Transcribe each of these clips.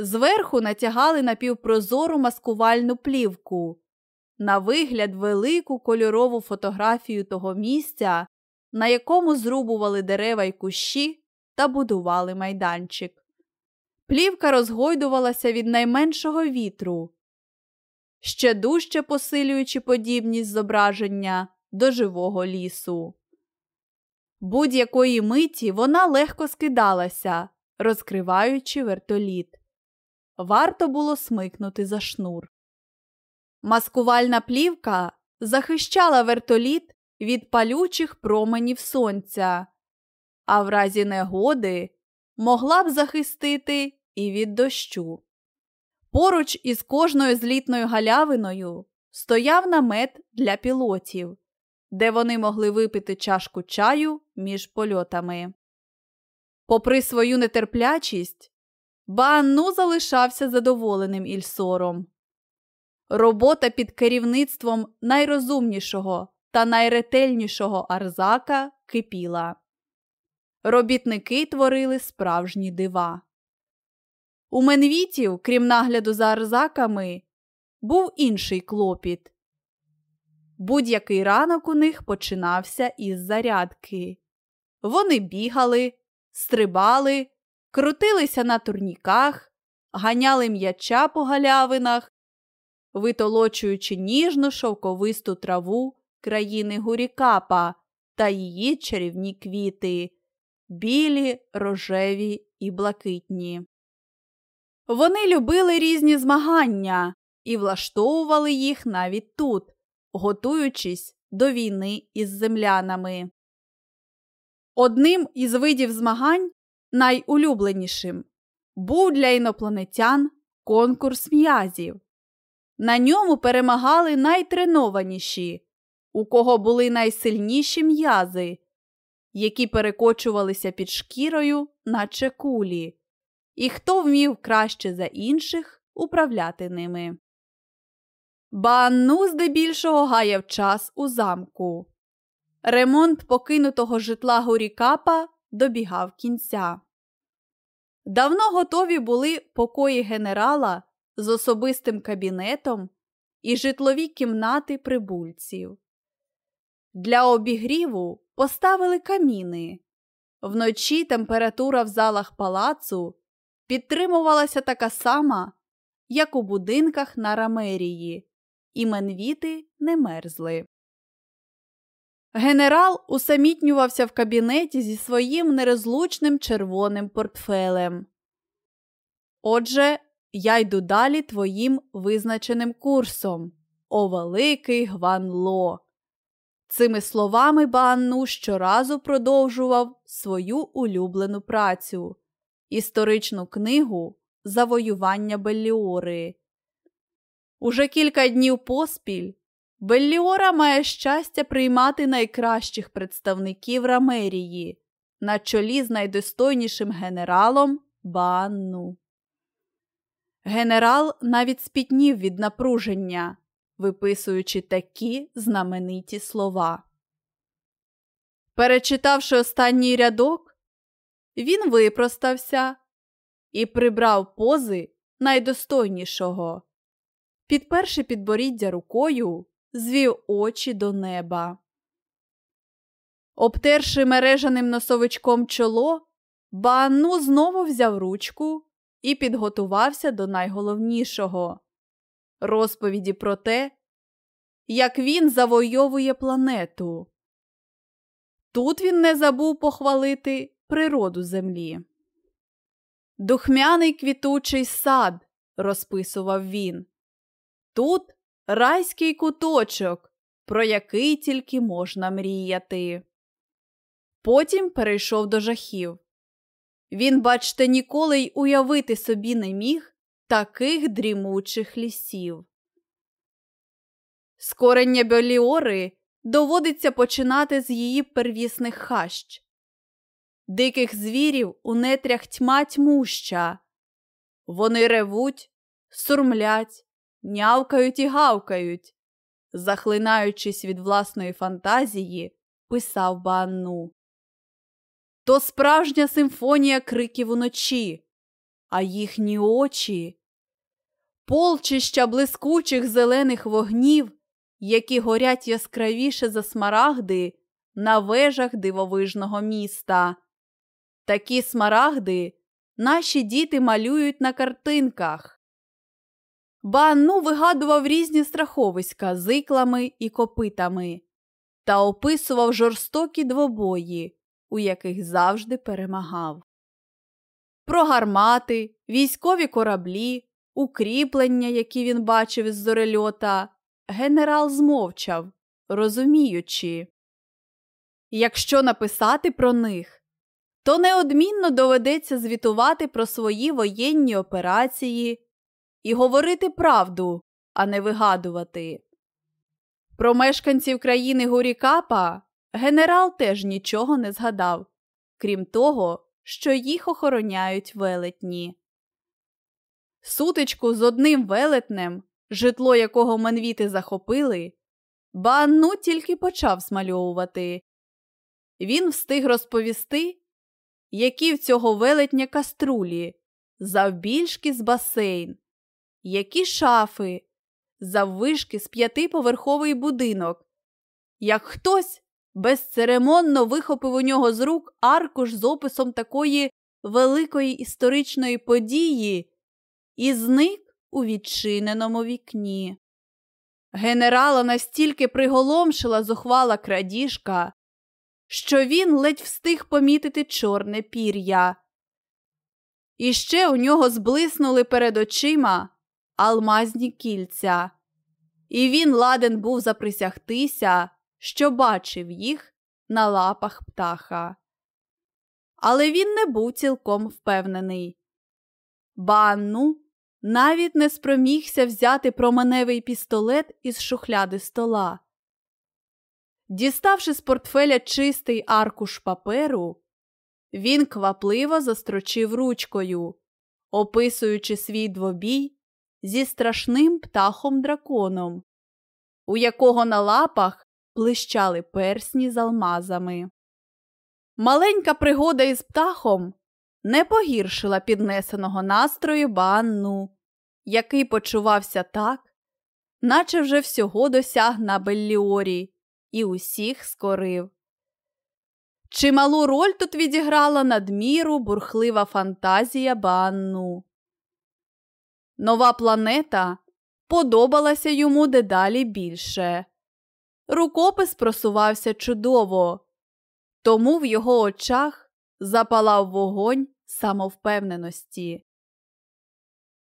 Зверху натягали напівпрозору маскувальну плівку, на вигляд велику кольорову фотографію того місця, на якому зрубували дерева й кущі та будували майданчик. Плівка розгойдувалася від найменшого вітру, ще дужче посилюючи подібність зображення до живого лісу. Будь-якої миті вона легко скидалася, розкриваючи вертоліт. Варто було смикнути за шнур. Маскувальна плівка захищала вертоліт від палючих променів сонця, а в разі негоди могла б захистити і від дощу. Поруч із кожною злітною галявиною стояв намет для пілотів, де вони могли випити чашку чаю між польотами. Попри свою нетерплячість, Баанну залишався задоволеним Ільсором. Робота під керівництвом найрозумнішого та найретельнішого Арзака кипіла. Робітники творили справжні дива. У менвітів, крім нагляду за арзаками, був інший клопіт. Будь-який ранок у них починався із зарядки. Вони бігали, стрибали, крутилися на турніках, ганяли м'яча по галявинах, витолочуючи ніжну шовковисту траву країни Гурікапа та її чарівні квіти, білі, рожеві і блакитні. Вони любили різні змагання і влаштовували їх навіть тут, готуючись до війни із землянами. Одним із видів змагань, найулюбленішим, був для інопланетян конкурс м'язів. На ньому перемагали найтренованіші, у кого були найсильніші м'язи, які перекочувалися під шкірою, наче кулі і хто вмів краще за інших управляти ними. Банну здебільшого гаяв час у замку. Ремонт покинутого житла Горікапа добігав кінця. Давно готові були покої генерала з особистим кабінетом і житлові кімнати прибульців. Для обігріву поставили каміни. Вночі температура в залах палацу підтримувалася така сама, як у будинках на Рамерії, і менвіти не мерзли. Генерал усамітнювався в кабінеті зі своїм нерозлучним червоним портфелем. Отже, я йду далі твоїм визначеним курсом, о великий Гванло. Цими словами Банну щоразу продовжував свою улюблену працю історичну книгу Завоювання Белліори. Уже кілька днів поспіль Белліора має щастя приймати найкращих представників Рамерії на чолі з найдостойнішим генералом Банну. Генерал навіть спітнів від напруження, виписуючи такі знамениті слова. Перечитавши останній рядок, він випростався і прибрав пози найдостойнішого. Підперши підборіддя рукою, звів очі до неба. Обтерши мережаним носовичком чоло, Банну знову взяв ручку і підготувався до найголовнішого розповіді про те, як він завойовує планету. Тут він не забув похвалити природу землі. Духмяний квітучий сад, розписував він. Тут райський куточок, про який тільки можна мріяти. Потім перейшов до жахів. Він, бачте, ніколи й уявити собі не міг таких дрімучих лісів. Скорення Беліори доводиться починати з її первісних хащ. Диких звірів у нетрях тьма тьмуща. Вони ревуть, сурмлять, нявкають і гавкають, захлинаючись від власної фантазії, писав Банну. То справжня симфонія криків уночі, а їхні очі. Полчища блискучих зелених вогнів, які горять яскравіше за смарагди на вежах дивовижного міста. Такі смарагди наші діти малюють на картинках. Банну вигадував різні страховиська з іклами і копитами та описував жорстокі двобої, у яких завжди перемагав. Про гармати, військові кораблі, укріплення, які він бачив із зорельота, генерал змовчав, розуміючи. Якщо написати про них, то неодмінно доведеться звітувати про свої воєнні операції і говорити правду, а не вигадувати. Про мешканців країни Гурікапа генерал теж нічого не згадав, крім того, що їх охороняють велетні. Сутичку з одним велетнем, житло якого манвіти захопили, Банну тільки почав смальовувати. Він встиг розповісти, які в цього велетня каструлі, завбільшки з басейн, які шафи, заввишки з п'ятиповерховий будинок, як хтось безцеремонно вихопив у нього з рук аркуш з описом такої великої історичної події і зник у відчиненому вікні. Генерала настільки приголомшила зухвала крадіжка, що він ледь встиг помітити чорне пір'я. І ще у нього зблиснули перед очима алмазні кільця, і він ладен був заприсягтися, що бачив їх на лапах птаха. Але він не був цілком впевнений. Банну навіть не спромігся взяти променевий пістолет із шухляди стола. Діставши з портфеля чистий аркуш паперу, він квапливо застрочив ручкою, описуючи свій двобій зі страшним птахом драконом, у якого на лапах блищали персні з алмазами. Маленька пригода із птахом не погіршила піднесеного настрою банну, який почувався так, наче вже всього досяг на Белліорі і усіх скорив. Чималу роль тут відіграла надміру бурхлива фантазія банну. Нова планета подобалася йому дедалі більше. Рукопис просувався чудово, тому в його очах запалав вогонь самовпевненості.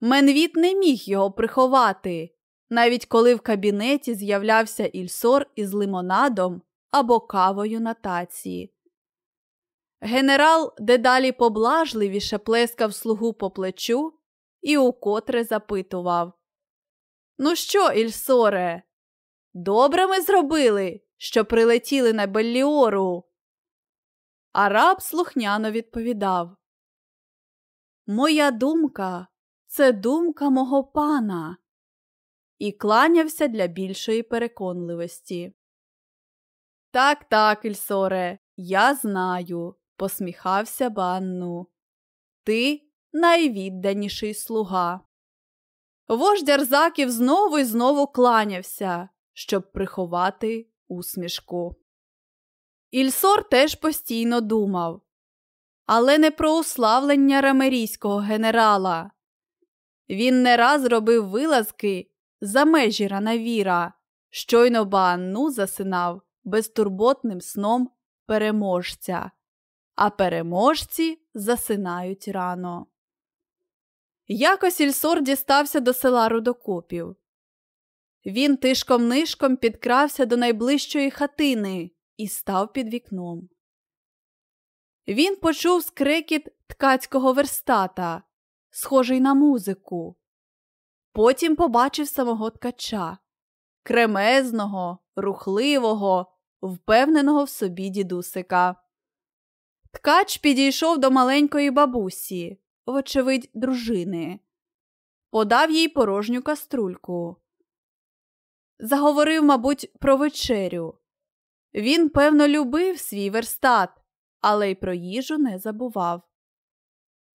Менвіт не міг його приховати, навіть коли в кабінеті з'являвся ільсор із лимонадом або кавою на таці. Генерал дедалі поблажливіше плескав слугу по плечу і укотре запитував Ну що, Ільсоре, добре ми зробили, що прилетіли на Белліору? Араб слухняно відповідав Моя думка це думка мого пана. І кланявся для більшої переконливості. Так, так, Ільсоре, я знаю, посміхався банну. Ти найвідданіший слуга. Вождь Арзаків знову і знову кланявся, щоб приховати усмішку. Ільсор теж постійно думав, але не про уславлення рамерійського генерала. Він не раз робив вилазки за межі ранавіра, щойно Баанну засинав безтурботним сном переможця, а переможці засинають рано. Якось Ільсор дістався до села Рудокопів. Він тишком нишком підкрався до найближчої хатини і став під вікном. Він почув скрекіт ткацького верстата, схожий на музику. Потім побачив самого ткача кремезного, рухливого, впевненого в собі дідусика. Ткач підійшов до маленької бабусі, вочевидь, дружини, подав їй порожню каструльку. Заговорив, мабуть, про вечерю. Він, певно, любив свій верстат, але й про їжу не забував.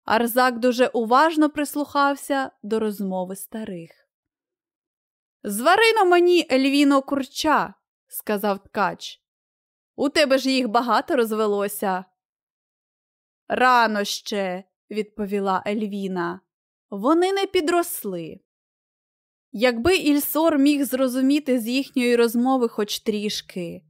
Арзак дуже уважно прислухався до розмови старих. Зварино мені Ельвіно курча, сказав ткач. У тебе ж їх багато розвелося. Рано ще, відповіла Ельвіна. Вони не підросли. Якби Ільсор міг зрозуміти з їхньої розмови хоч трішки.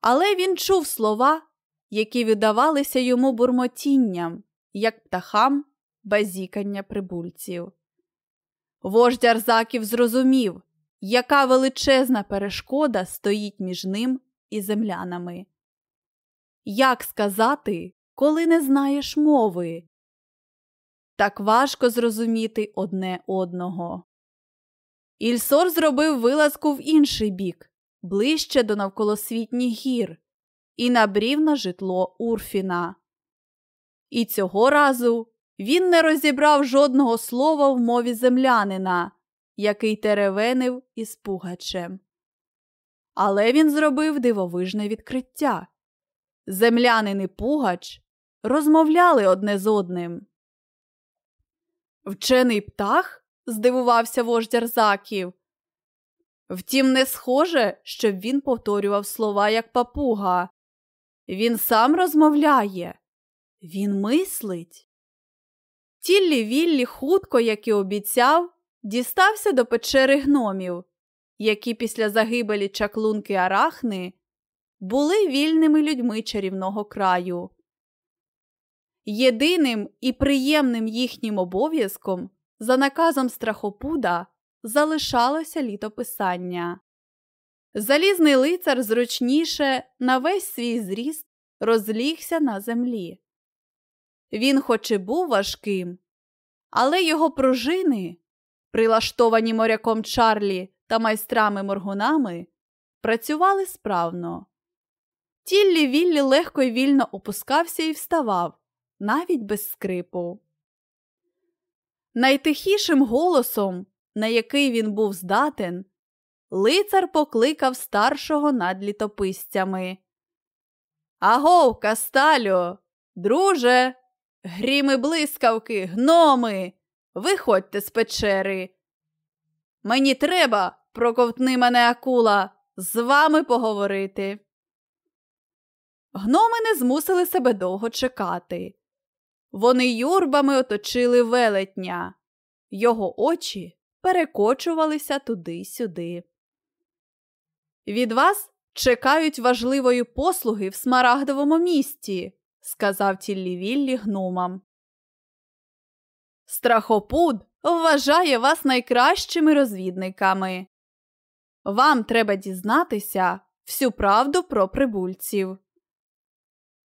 Але він чув слова, які видавалися йому бурмотінням, як птахам базікання прибульців. Вождь Арзаків зрозумів, яка величезна перешкода стоїть між ним і землянами. Як сказати, коли не знаєш мови? Так важко зрозуміти одне одного. Ільсор зробив вилазку в інший бік, ближче до навколосвітніх гір, і набрів на житло Урфіна. І цього разу він не розібрав жодного слова в мові землянина, який теревенив із пугачем. Але він зробив дивовижне відкриття. Землянин і пугач розмовляли одне з одним. Вчений птах? здивувався вождь Арзаків. Втім, не схоже, щоб він повторював слова як папуга. Він сам розмовляє, він мислить. Тіллі Віллі хутко, як і обіцяв, дістався до печери гномів, які після загибелі чаклунки Арахни були вільними людьми чарівного краю. Єдиним і приємним їхнім обов'язком за наказом страхопуда залишалося літописання. Залізний лицар зручніше на весь свій зріст розлігся на землі. Він, хоч і був важким, але його пружини, прилаштовані моряком Чарлі та майстрами моргунами, працювали справно. Тіллі Віллі легко й вільно опускався і вставав, навіть без скрипу. Найтихішим голосом, на який він був здатен, лицар покликав старшого над літописцями. Агов, Касталю, друже, гріми блискавки, гноми, виходьте з печери. Мені треба, проковтни мене акула, з вами поговорити. Гноми не змусили себе довго чекати. Вони юрбами оточили велетня, його очі перекочувалися туди-сюди. Від вас чекають важливої послуги в смарагдовому місті, сказав Тіллівіллі гномам. Страхопуд вважає вас найкращими розвідниками. Вам треба дізнатися всю правду про прибульців.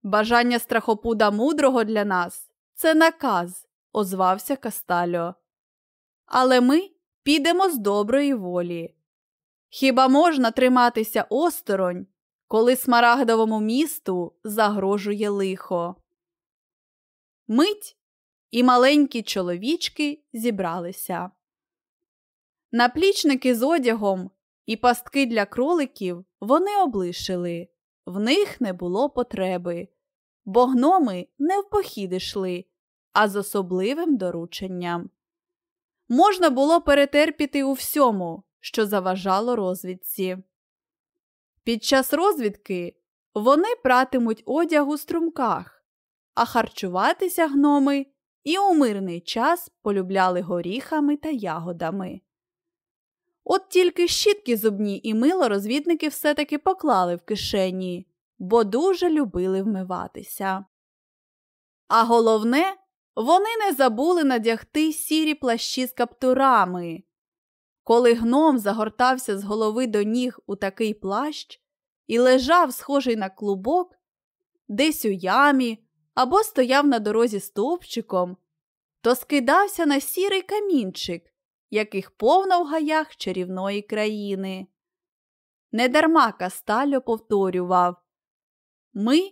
Бажання страхопуда мудрого для нас це наказ, озвався Кастальо. Але ми підемо з доброї волі. Хіба можна триматися осторонь, коли смарагдовому місту загрожує лихо? Мить і маленькі чоловічки зібралися. Наплічники з одягом і пастки для кроликів вони облишили, в них не було потреби бо гноми не в похід йшли, а з особливим дорученням. Можна було перетерпіти у всьому, що заважало розвідці. Під час розвідки вони пратимуть одяг у струмках, а харчуватися гноми і у мирний час полюбляли горіхами та ягодами. От тільки щітки зубні і мило розвідники все таки поклали в кишені, бо дуже любили вмиватися. А головне, вони не забули надягти сірі плащі з каптурами. Коли гном загортався з голови до ніг у такий плащ і лежав, схожий на клубок, десь у ямі або стояв на дорозі стовпчиком, то скидався на сірий камінчик, яких повно в гаях чарівної країни. Недарма Кастальо повторював ми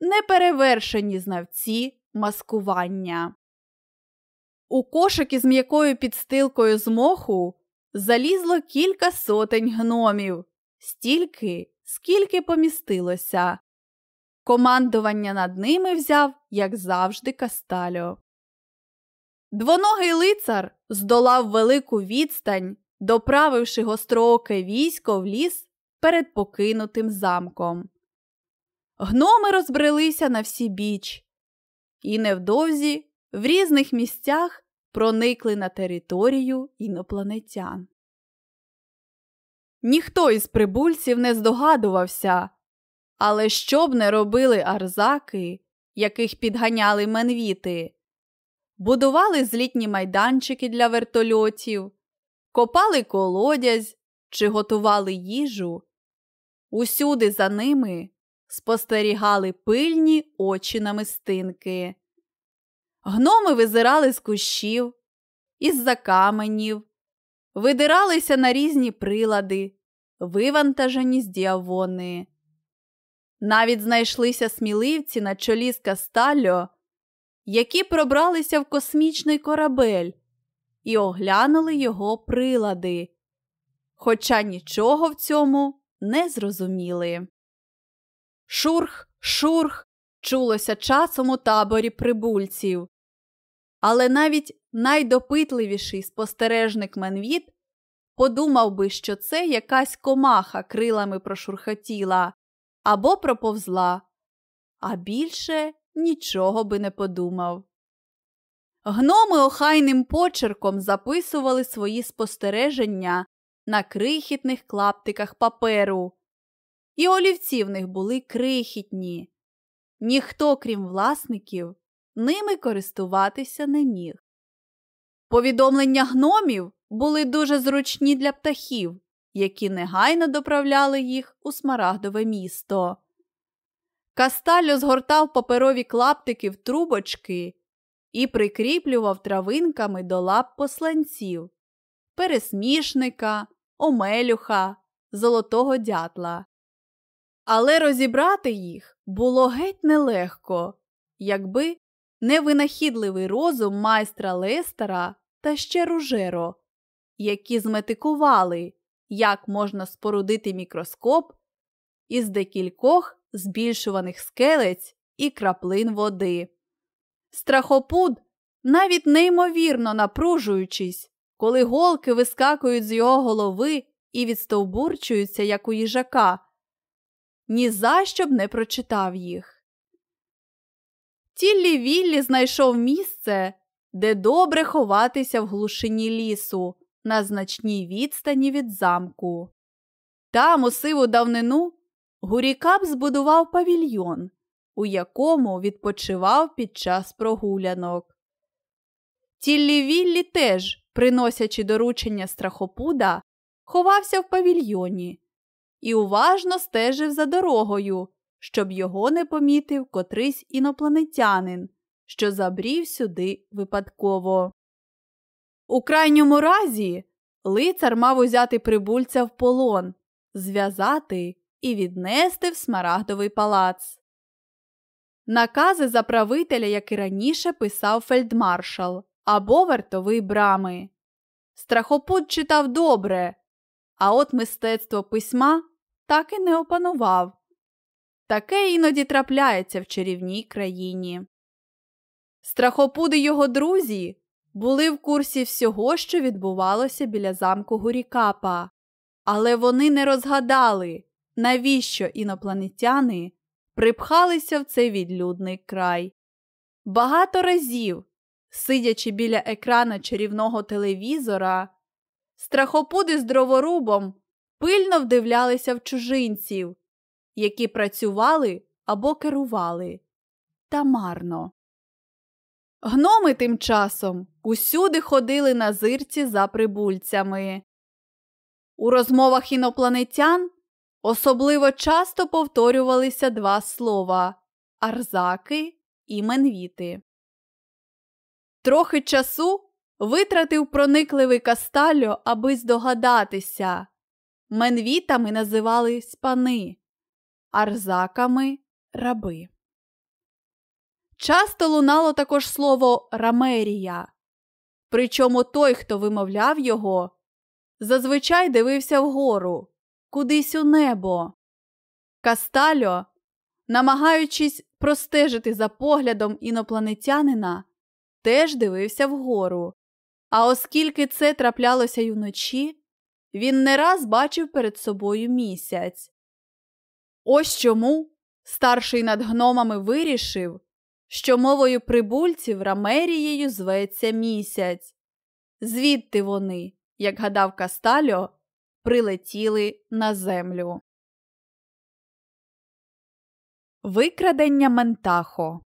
неперевершені знавці маскування. У кошик із м'якою підстилкою з моху залізло кілька сотень гномів, стільки, скільки помістилося. Командування над ними взяв, як завжди, Кастальо. Двоногий лицар здолав велику відстань, доправивши гострооке військо в ліс перед покинутим замком. Гноми розбрелися на всі біч, і невдовзі в різних місцях проникли на територію інопланетян. Ніхто із прибульців не здогадувався, але що б не робили арзаки, яких підганяли менвіти, будували злітні майданчики для вертольотів, копали колодязь чи готували їжу. Усюди за ними спостерігали пильні очі намистинки. Гноми визирали з кущів, із за каменів, видиралися на різні прилади, вивантажені з діавони. Навіть знайшлися сміливці на чолі з Кастальо, які пробралися в космічний корабель і оглянули його прилади, хоча нічого в цьому не зрозуміли. Шурх, шурх чулося часом у таборі прибульців. Але навіть найдопитливіший спостережник Менвіт подумав би, що це якась комаха крилами прошурхотіла або проповзла, а більше нічого би не подумав. Гноми охайним почерком записували свої спостереження на крихітних клаптиках паперу, і олівці в них були крихітні. Ніхто, крім власників, ними користуватися не міг. Повідомлення гномів були дуже зручні для птахів, які негайно доправляли їх у смарагдове місто. Касталю згортав паперові клаптики в трубочки і прикріплював травинками до лап посланців, пересмішника, омелюха, золотого дятла. Але розібрати їх було геть нелегко, якби не винахідливий розум майстра Лестера та ще ружеро, які зметикували, як можна спорудити мікроскоп із декількох збільшуваних скелець і краплин води. Страхопуд, навіть неймовірно напружуючись, коли голки вискакують з його голови і відстовбурчуються, як у їжака, ні за що б не прочитав їх. Тіллі Віллі знайшов місце, де добре ховатися в глушині лісу на значній відстані від замку. Там, у сиву давнину, Гурікап збудував павільйон, у якому відпочивав під час прогулянок. Тіллі Віллі теж, приносячи доручення страхопуда, ховався в павільйоні і уважно стежив за дорогою, щоб його не помітив котрийсь інопланетянин, що забрів сюди випадково. У крайньому разі лицар мав узяти прибульця в полон, зв'язати і віднести в смарагдовий палац. Накази за правителя, як і раніше, писав фельдмаршал або вартовий брами. Страхопут читав добре, а от мистецтво письма так і не опанував. Таке іноді трапляється в чарівній країні. Страхопуди його друзі були в курсі всього, що відбувалося біля замку Гурікапа, але вони не розгадали, навіщо інопланетяни припхалися в цей відлюдний край. Багато разів, сидячи біля екрана чарівного телевізора, страхопуди з дроворубом пильно вдивлялися в чужинців, які працювали або керували. Та марно. Гноми тим часом усюди ходили на зирці за прибульцями. У розмовах інопланетян особливо часто повторювалися два слова арзаки і менвіти. Трохи часу витратив проникливий Кастальо, аби здогадатися. Менвітами називали спани, арзаками раби. Часто лунало також слово рамерія, причому той, хто вимовляв його, зазвичай дивився вгору, кудись у небо. Кастальо, намагаючись простежити за поглядом інопланетянина, теж дивився вгору. А оскільки це траплялося й вночі, він не раз бачив перед собою місяць. Ось чому старший над гномами вирішив, що мовою прибульців Рамерією зветься місяць. Звідти вони, як гадав Кастальо, прилетіли на землю. Викрадення Ментахо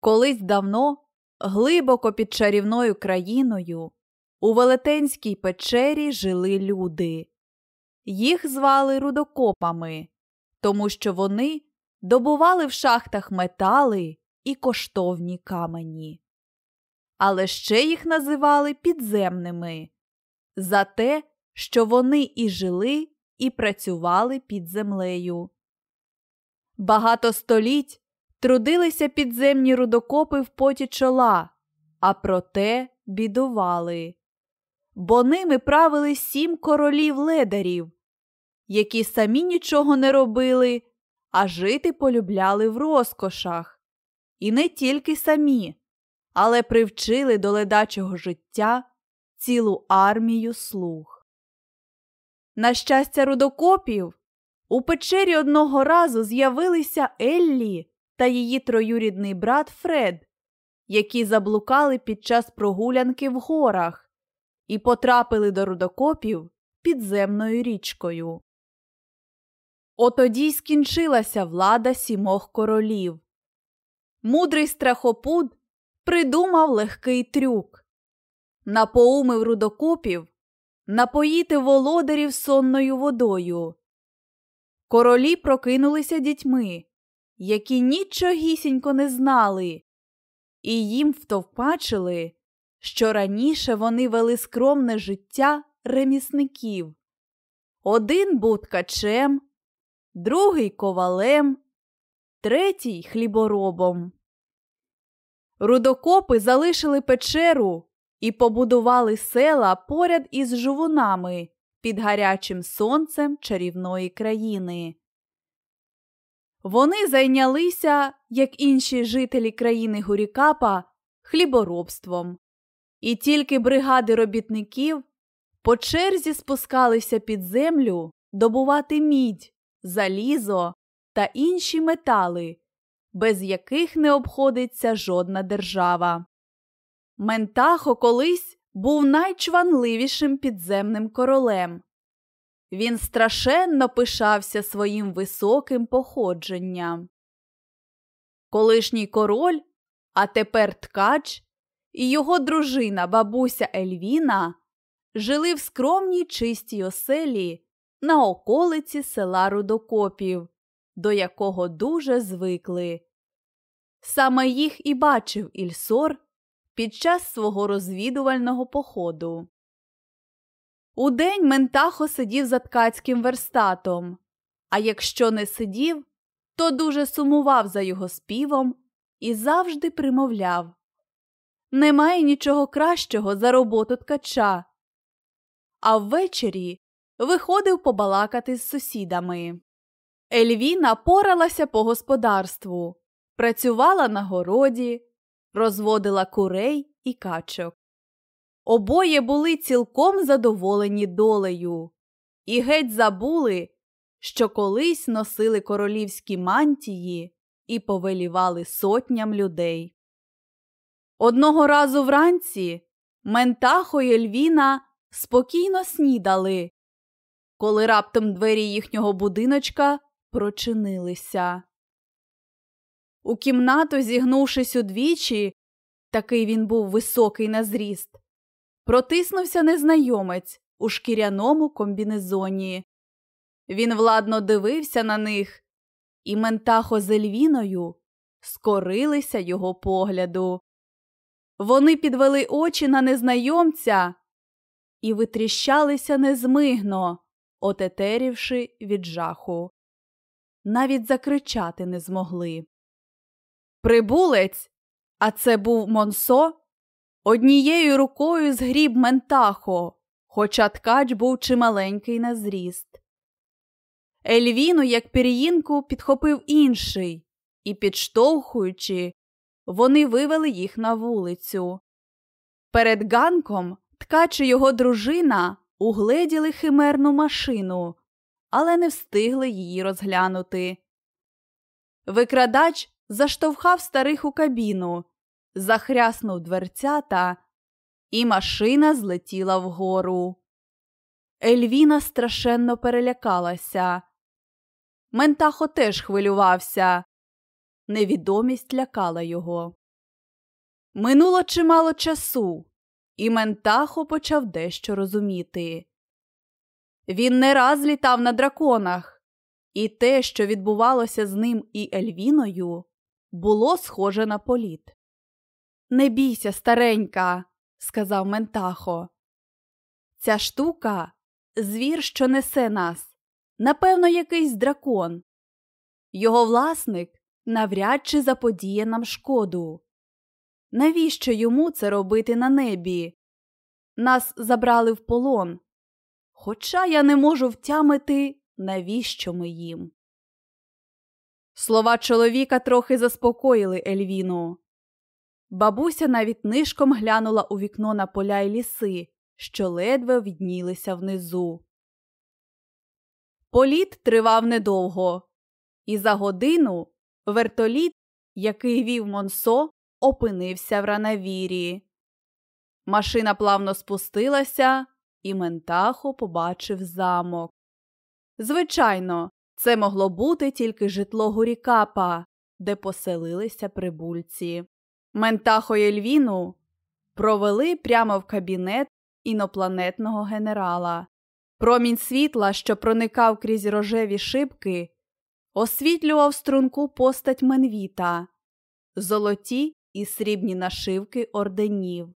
Колись давно, глибоко під чарівною країною, у Велетенській печері жили люди. Їх звали рудокопами, тому що вони добували в шахтах метали і коштовні камені. Але ще їх називали підземними за те, що вони і жили, і працювали під землею. Багато століть трудилися підземні рудокопи в поті чола, а проте бідували. Бо ними правили сім королів ледарів, які самі нічого не робили, а жити полюбляли в розкошах. І не тільки самі, але привчили до ледачого життя цілу армію слуг. На щастя, рудокопів у печері одного разу з'явилися Еллі та її троюрідний брат Фред, які заблукали під час прогулянки в горах і потрапили до рудокопів підземною річкою. Отоді скінчилася влада сімох королів. Мудрий страхопуд придумав легкий трюк напоумив рудокопів напоїти володарів сонною водою. Королі прокинулися дітьми, які нічогісінько не знали, і їм втовпачили, що раніше вони вели скромне життя ремісників. Один був ткачем, другий ковалем, третій хліборобом. Рудокопи залишили печеру і побудували села поряд із жувунами під гарячим сонцем чарівної країни. Вони зайнялися, як інші жителі країни Гурікапа, хліборобством, і тільки бригади робітників по черзі спускалися під землю добувати мідь, залізо та інші метали, без яких не обходиться жодна держава. Ментахо колись був найчванливішим підземним королем. Він страшенно пишався своїм високим походженням. Колишній король, а тепер ткач, і його дружина бабуся Ельвіна жили в скромній чистій оселі на околиці села Рудокопів, до якого дуже звикли. Саме їх і бачив Ільсор під час свого розвідувального походу. Удень Ментахо сидів за ткацьким верстатом, а якщо не сидів, то дуже сумував за його співом і завжди примовляв Немає нічого кращого за роботу ткача. А ввечері виходив побалакати з сусідами. Ельвіна поралася по господарству, працювала на городі, розводила курей і качок. Обоє були цілком задоволені долею і геть забули, що колись носили королівські мантії і повелівали сотням людей. Одного разу вранці Ментахо і Ельвіна спокійно снідали, коли раптом двері їхнього будиночка прочинилися. У кімнату, зігнувшись удвічі, такий він був високий на зріст, протиснувся незнайомець у шкіряному комбінезоні. Він владно дивився на них, і Ментахо з Ельвіною скорилися його погляду. Вони підвели очі на незнайомця і витріщалися незмигно, отетерівши від жаху. Навіть закричати не змогли. Прибулець, а це був Монсо, однією рукою згріб Ментахо, хоча ткач був чималенький на зріст. Ельвіну, як пір'їнку, підхопив інший і, підштовхуючи, вони вивели їх на вулицю. Перед ганком ткач і його дружина угледіли химерну машину, але не встигли її розглянути. Викрадач заштовхав старих у кабіну, захряснув дверцята, і машина злетіла вгору. Ельвіна страшенно перелякалася. Ментахо теж хвилювався. Невідомість лякала його. Минуло чимало часу, і Ментахо почав дещо розуміти. Він не раз літав на драконах, і те, що відбувалося з ним і Ельвіною, було схоже на політ. Не бійся, старенька, сказав Ментахо. Ця штука звір, що несе нас, напевно, якийсь дракон. Його власник навряд чи заподіє нам шкоду. Навіщо йому це робити на небі? Нас забрали в полон. Хоча я не можу втямити, навіщо ми їм. Слова чоловіка трохи заспокоїли Ельвіну. Бабуся навіть нишком глянула у вікно на поля й ліси, що ледве віднілися внизу. Політ тривав недовго, і за годину вертоліт, який вів Монсо, опинився в ранавірі. Машина плавно спустилася, і Ментахо побачив замок. Звичайно, це могло бути тільки житло Гурікапа, де поселилися прибульці. Ментахо і Ельвіну провели прямо в кабінет інопланетного генерала. Промінь світла, що проникав крізь рожеві шибки, освітлював струнку постать Менвіта, золоті і срібні нашивки орденів.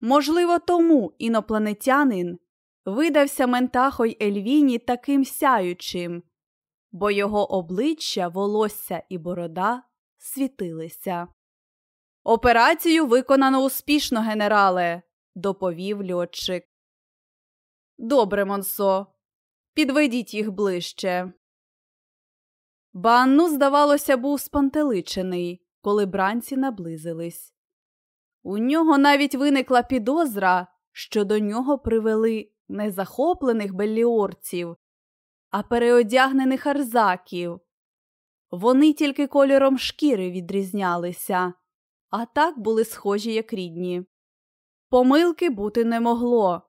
Можливо, тому інопланетянин видався Ментахо й Ельвіні таким сяючим, бо його обличчя, волосся і борода світилися. Операцію виконано успішно, генерале, доповів льотчик. Добре, Монсо, підведіть їх ближче. Банну, здавалося, був спантеличений, коли бранці наблизились. У нього навіть виникла підозра, що до нього привели не захоплених белліорців, а переодягнених арзаків. Вони тільки кольором шкіри відрізнялися, а так були схожі як рідні. Помилки бути не могло,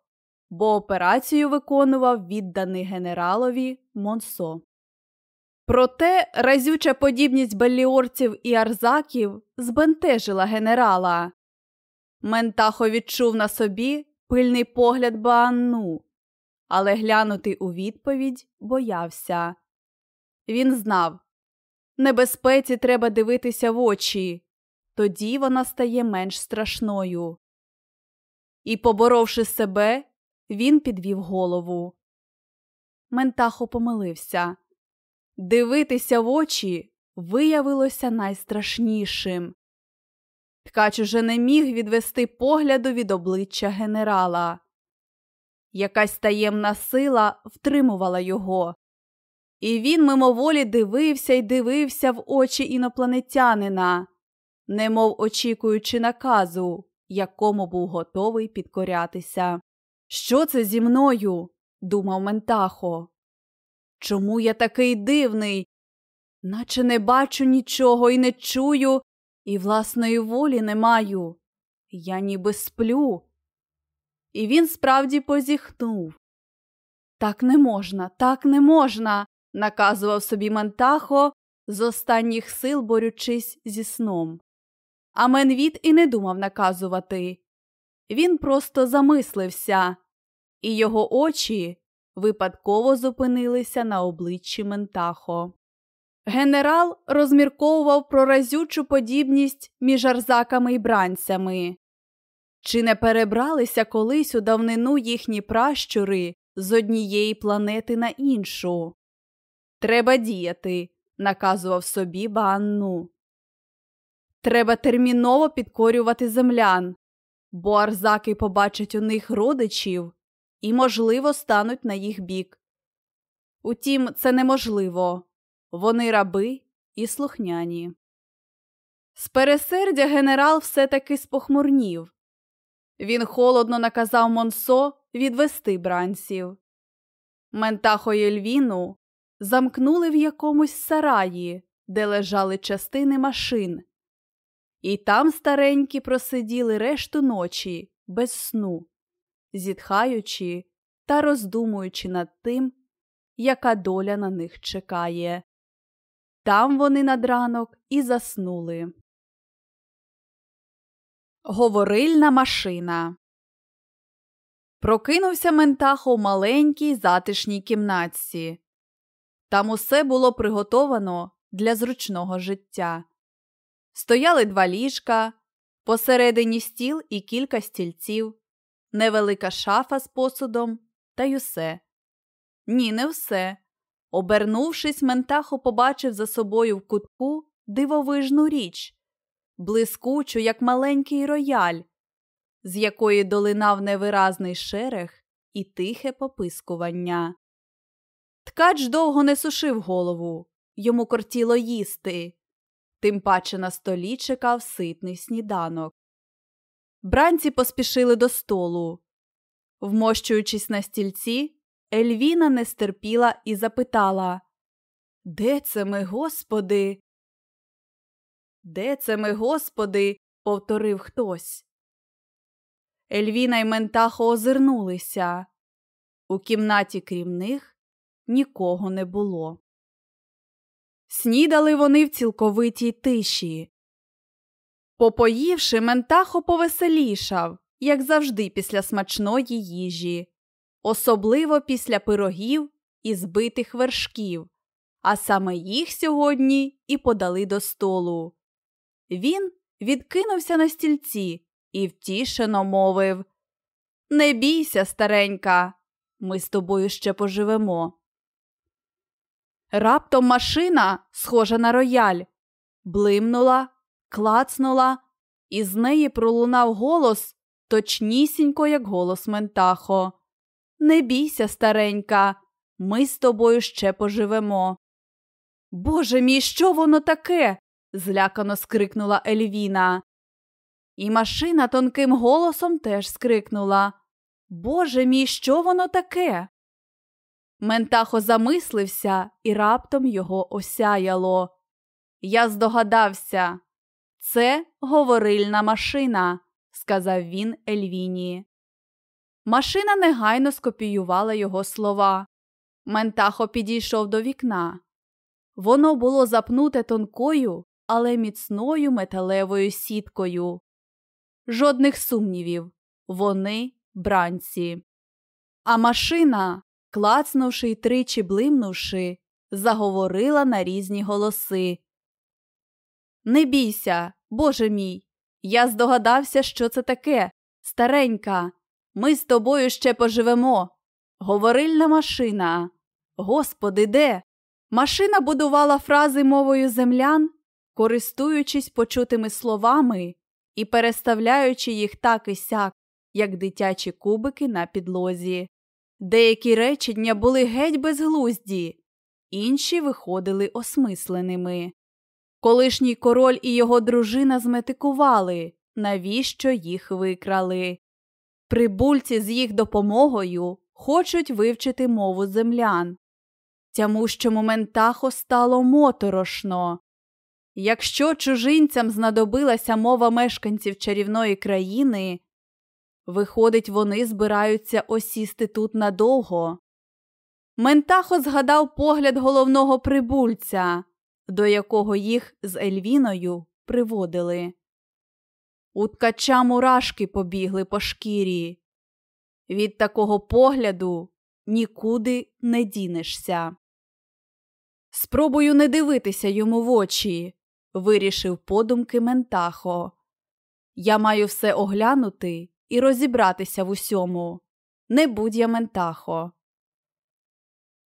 бо операцію виконував відданий генералові Монсо. Проте разюча подібність белліорців і арзаків збентежила генерала. Ментахо відчув на собі пильний погляд Баанну, але глянути у відповідь боявся. Він знав небезпеці треба дивитися в очі, тоді вона стає менш страшною. І, поборовши себе, він підвів голову. Ментахо помилився. Дивитися в очі виявилося найстрашнішим. Ткач уже не міг відвести погляду від обличчя генерала. Якась таємна сила втримувала його, і він мимоволі дивився й дивився в очі інопланетянина, немов очікуючи наказу, якому був готовий підкорятися. Що це зі мною? думав Ментахо. Чому я такий дивний? Наче не бачу нічого і не чую, і власної волі не маю. Я ніби сплю. І він справді позіхнув. Так не можна, так не можна, наказував собі Мантахо, з останніх сил борючись зі сном. А Менвіт і не думав наказувати. Він просто замислився, і його очі випадково зупинилися на обличчі Ментахо. Генерал розмірковував про разючу подібність між арзаками і бранцями. Чи не перебралися колись у давнину їхні пращури з однієї планети на іншу? Треба діяти, наказував собі Банну. Треба терміново підкорювати землян, бо арзаки побачать у них родичів і, можливо, стануть на їх бік. Утім, це неможливо вони раби і слухняні. З пересердя генерал все таки спохмурнів. Він холодно наказав Монсо відвести бранців. Ментахо й Ельвіну замкнули в якомусь сараї, де лежали частини машин. І там старенькі просиділи решту ночі без сну, зітхаючи та роздумуючи над тим, яка доля на них чекає. Там вони над ранок і заснули. Говорильна машина. Прокинувся Ментахо в маленькій затишній кімнатці. Там усе було приготовано для зручного життя. Стояли два ліжка, посередині стіл і кілька стільців, невелика шафа з посудом та й усе. Ні, не все. Обернувшись, Ментахо побачив за собою в кутку дивовижну річ, блискучу, як маленький рояль, з якої долинав невиразний шерех і тихе попискування. Ткач довго не сушив голову, йому кортіло їсти, тим паче на столі чекав ситний сніданок. Бранці поспішили до столу. Вмощуючись на стільці, Ельвіна не стерпіла і запитала Де це ми, господи? Де це ми, господи? повторив хтось. Ельвіна й Ментахо озирнулися. У кімнаті, крім них, нікого не було. Снідали вони в цілковитій тиші. Попоївши, Ментахо повеселішав, як завжди, після смачної їжі, особливо після пирогів і збитих вершків, а саме їх сьогодні і подали до столу. Він відкинувся на стільці і втішено мовив Не бійся, старенька, ми з тобою ще поживемо. Раптом машина, схожа на рояль, блимнула, клацнула, і з неї пролунав голос точнісінько, як голос Ментахо. Не бійся, старенька, ми з тобою ще поживемо. Боже мій, що воно таке? злякано скрикнула Ельвіна. І машина тонким голосом теж скрикнула Боже мій, що воно таке? Ментахо замислився і раптом його осяяло. Я здогадався. Це говорильна машина, сказав він Ельвіні. Машина негайно скопіювала його слова. Ментахо підійшов до вікна. Воно було запнуте тонкою, але міцною металевою сіткою. Жодних сумнівів вони бранці. А машина, клацнувши й тричі блимнувши, заговорила на різні голоси. Не бійся, Боже мій. Я здогадався, що це таке. Старенька. Ми з тобою ще поживемо. Говорильна машина. Господи, де? Машина будувала фрази мовою землян, користуючись почутими словами і переставляючи їх так і сяк, як дитячі кубики на підлозі. Деякі речення були геть безглузді, інші виходили осмисленими. Колишній король і його дружина зметикували, навіщо їх викрали. Прибульці з їх допомогою хочуть вивчити мову землян. Тямущому ментахо стало моторошно. Якщо чужинцям знадобилася мова мешканців чарівної країни, виходить, вони збираються осісти тут надовго. Ментахо згадав погляд головного прибульця, до якого їх з Ельвіною приводили. У ткача мурашки побігли по шкірі. Від такого погляду нікуди не дінешся. Спробую не дивитися йому в очі, вирішив подумки Ментахо. Я маю все оглянути і розібратися в усьому. Не будь я Ментахо.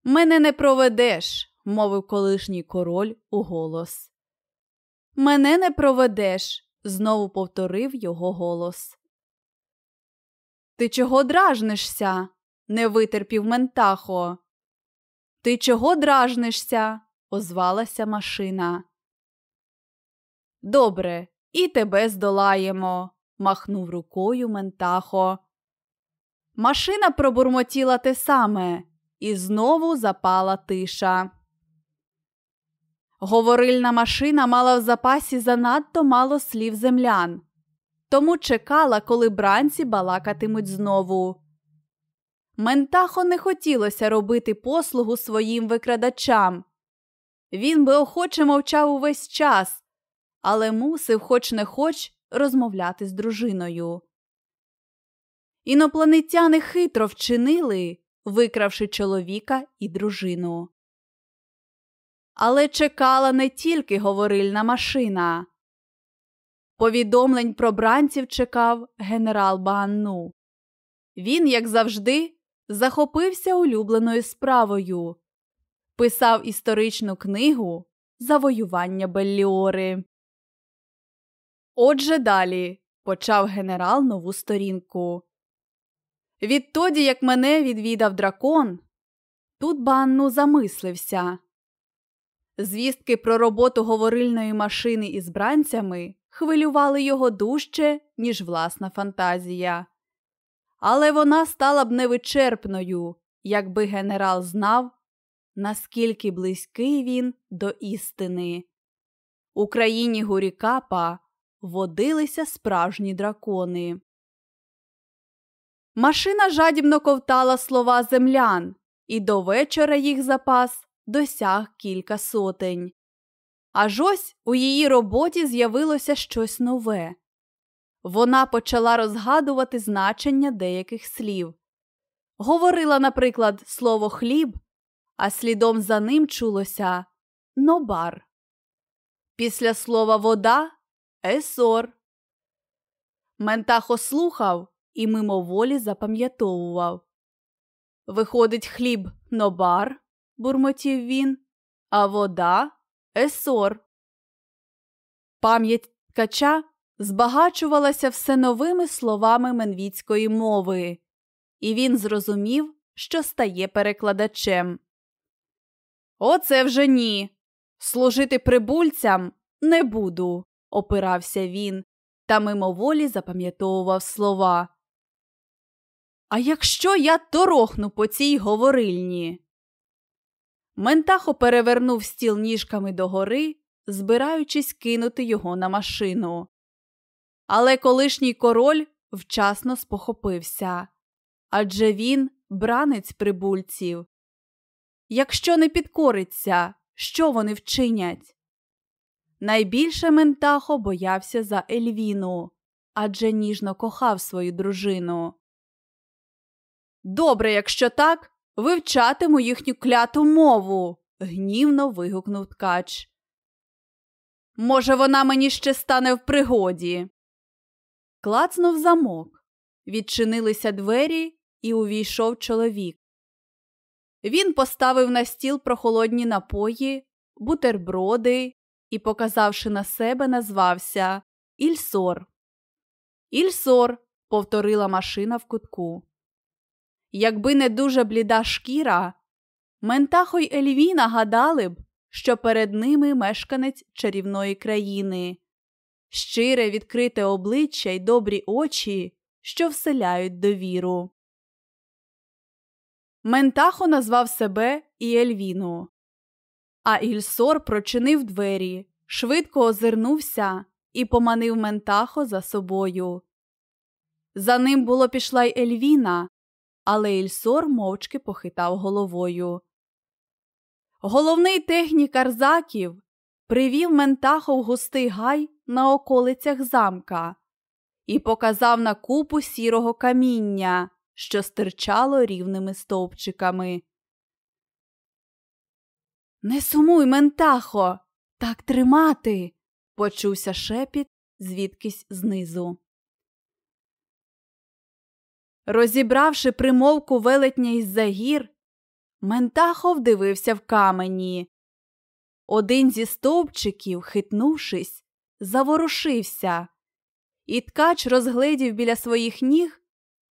Мене не проведеш, мовив колишній король у голос. Мене не проведеш, знову повторив його голос. Ти чого дражнишся? не витерпів Ментахо. Ти чого дражнишся? озвалася машина. Добре, і тебе здолаємо, махнув рукою Ментахо. Машина пробурмотіла те саме, і знову запала тиша. Говорильна машина мала в запасі занадто мало слів землян, тому чекала, коли бранці балакатимуть знову. Ментахо не хотілося робити послугу своїм викрадачам. Він би охоче мовчав увесь час, але мусив, хоч не хоч, розмовляти з дружиною. Інопланетяни хитро вчинили, викравши чоловіка і дружину. Але чекала не тільки говорильна машина. Повідомлень про бранців чекав генерал Банну. Він, як завжди, захопився улюбленою справою, писав історичну книгу Завоювання Белліори. Отже далі почав генерал нову сторінку. Відтоді, як мене відвідав дракон, тут банну замислився. Звістки про роботу говорильної машини із бранцями хвилювали його дужче, ніж власна фантазія. Але вона стала б невичерпною, якби генерал знав, наскільки близький він до істини. У країні Гурікапа водилися справжні дракони. Машина жадібно ковтала слова землян, і до вечора їх запас досяг кілька сотень. Аж ось у її роботі з'явилося щось нове. Вона почала розгадувати значення деяких слів. Говорила, наприклад, слово хліб, а слідом за ним чулося нобар. Після слова вода есор. Ментахо слухав і мимоволі запам'ятовував. Виходить, хліб нобар, бурмотів він, а вода есор. Пам'ять ткача збагачувалася все новими словами менвіцької мови, і він зрозумів, що стає перекладачем. Оце вже ні. Служити прибульцям не буду, опирався він та мимоволі запам'ятовував слова. А якщо я торохну по цій говорильні? Ментахо перевернув стіл ніжками догори, збираючись кинути його на машину. Але колишній король вчасно спохопився адже він бранець прибульців. Якщо не підкориться, що вони вчинять? Найбільше Ментахо боявся за Ельвіну адже ніжно кохав свою дружину. Добре, якщо так, вивчатиму їхню кляту мову. гнівно вигукнув ткач. Може, вона мені ще стане в пригоді. Клацнув замок. Відчинилися двері, і увійшов чоловік. Він поставив на стіл прохолодні напої, бутерброди і, показавши на себе, назвався Ільсор. Ільсор, повторила машина в кутку. Якби не дуже бліда шкіра, Ментахо й Ельвіна гадали б, що перед ними мешканець чарівної країни, щире відкрите обличчя й добрі очі, що вселяють довіру. Ментахо назвав себе і Ельвіну. А Ільсор прочинив двері, швидко озирнувся і поманив Ментахо за собою. За ним було пішла й Ельвіна, але Ільсор мовчки похитав головою. Головний технік Арзаків привів Ментахо в густий гай на околицях замка і показав на купу сірого каміння, що стирчало рівними стовпчиками. Не сумуй, Ментахо, так тримати, почувся шепіт звідкись знизу. Розібравши примовку велетня із за гір, Ментахо вдивився в камені. Один зі стовпчиків, хитнувшись, заворушився, і ткач розгледів біля своїх ніг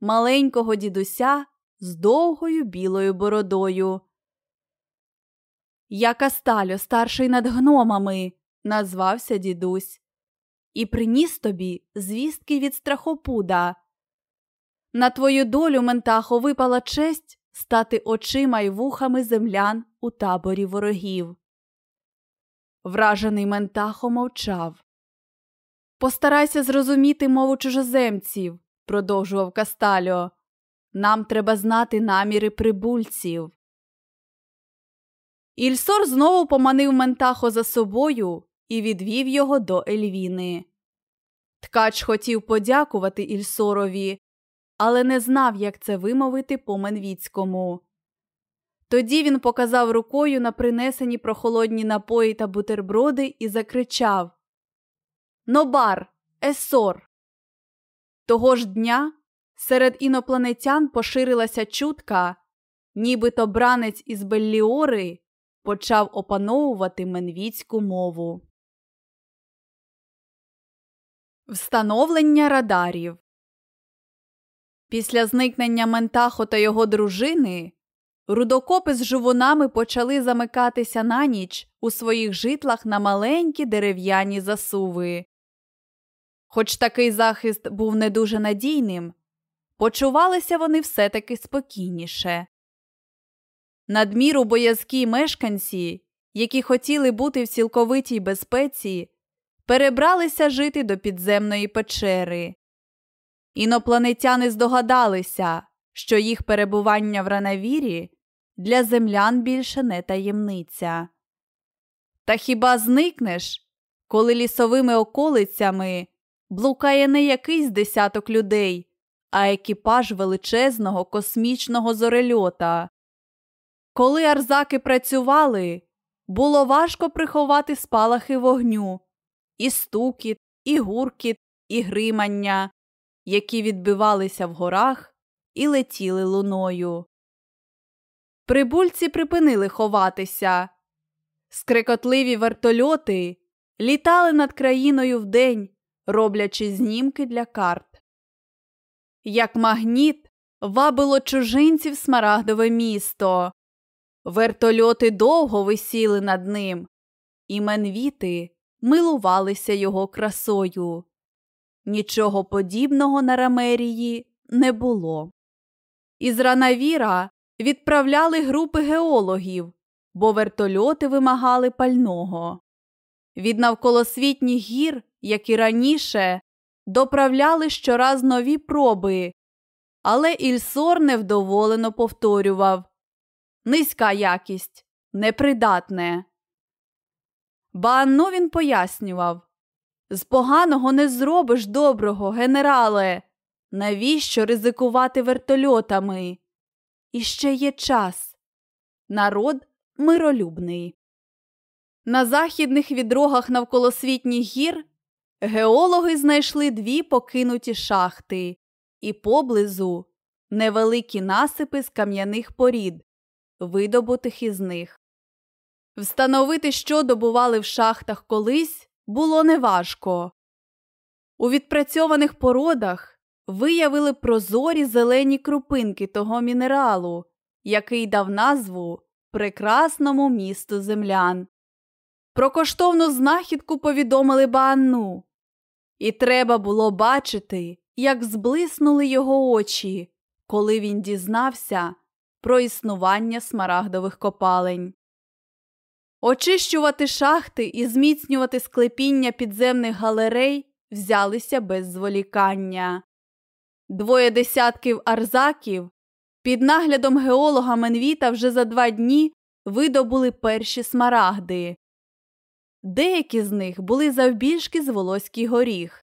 маленького дідуся з довгою білою бородою. Я Касталю, старший над гномами, назвався дідусь. і приніс тобі звістки від страхопуда. На твою долю, Ментахо, випала честь стати очима й вухами землян у таборі ворогів. Вражений Ментахо мовчав. Постарайся зрозуміти мову чужоземців, продовжував Кастальо. Нам треба знати наміри прибульців. Ільсор знову поманив Ментахо за собою і відвів його до Ельвіни. Ткач хотів подякувати Ільсорові, але не знав, як це вимовити по менвіцькому. Тоді він показав рукою на принесені прохолодні напої та бутерброди і закричав Нобар, есор. Того ж дня серед інопланетян поширилася чутка, нібито бранець із Белліори почав опановувати менвіцьку мову. Встановлення радарів Після зникнення Ментахо та його дружини рудокопи з жувунами почали замикатися на ніч у своїх житлах на маленькі дерев'яні засуви. Хоч такий захист був не дуже надійним, почувалися вони все таки спокійніше. Надміру боязкі мешканці, які хотіли бути в цілковитій безпеці, перебралися жити до підземної печери. Інопланетяни здогадалися, що їх перебування в ранавірі для землян більше не таємниця. Та хіба зникнеш, коли лісовими околицями блукає не якийсь десяток людей, а екіпаж величезного космічного зорельота? Коли арзаки працювали, було важко приховати спалахи вогню, і стукіт, і гуркіт, і гримання, які відбивалися в горах і летіли луною. Прибульці припинили ховатися. Скрикотливі вертольоти літали над країною вдень, роблячи знімки для карт. Як магніт вабило чужинців смарагдове місто. Вертольоти довго висіли над ним, і менвіти милувалися його красою. Нічого подібного на Рамерії не було. Із Ранавіра відправляли групи геологів, бо вертольоти вимагали пального. Від навколосвітніх гір, як і раніше, доправляли щораз нові проби, але Ільсор невдоволено повторював низька якість, непридатне. Банну він пояснював з поганого не зробиш доброго, генерале. Навіщо ризикувати вертольотами? І ще є час. Народ миролюбний. На західних відрогах навколосвітніх гір геологи знайшли дві покинуті шахти і поблизу невеликі насипи з кам'яних порід, видобутих із них. Встановити, що добували в шахтах колись, було неважко. У відпрацьованих породах виявили прозорі зелені крупинки того мінералу, який дав назву прекрасному місту землян. Про коштовну знахідку повідомили Баанну, і треба було бачити, як зблиснули його очі, коли він дізнався про існування смарагдових копалень. Очищувати шахти і зміцнювати склепіння підземних галерей взялися без зволікання. Двоє десятків арзаків під наглядом геолога Менвіта вже за два дні видобули перші смарагди. Деякі з них були завбільшки з Волоський горіх.